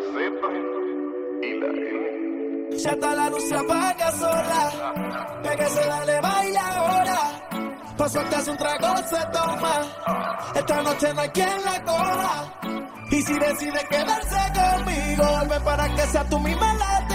Z y la Ya está la luz se apaga sola, pégase, dale, baila ahora. Pasarte un trago se toma, esta noche no hay quien la coja. Y si decides quedarse conmigo, vuelve para que sea tú misma la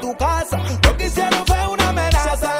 en tu casa. Fue una amenaza.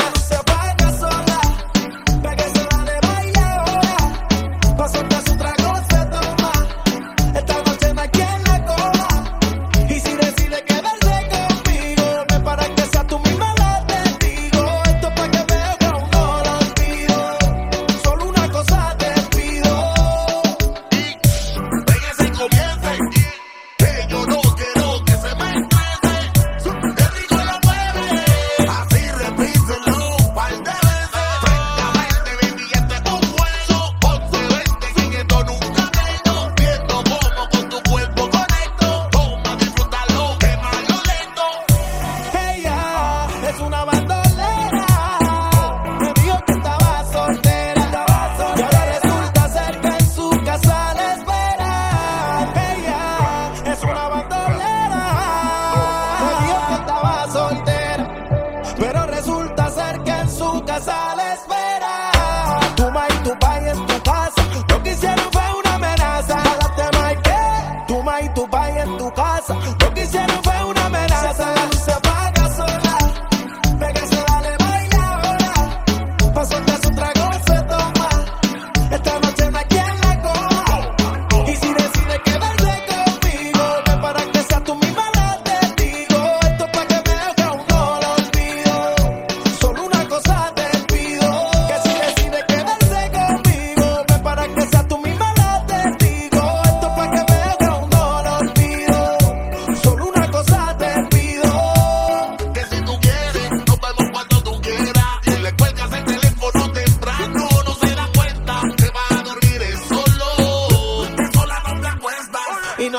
Dubai en tu casa. Lo que hicieron fue una amenaza. Pagaste más que Dubai en tu casa.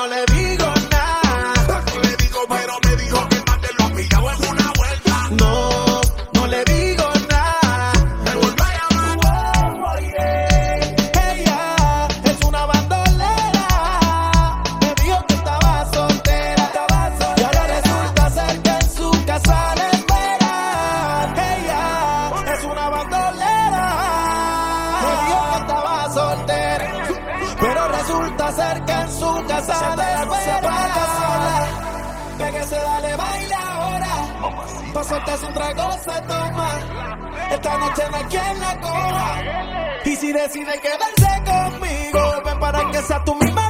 no le Resulta ser que en su casa se la luz se apaga sola. Pégase, dale, baila ahora. Pa' soltarse un trago se toma. Esta noche no hay quien la coja. Y si decide quedarse conmigo, ven para que sea tú misma.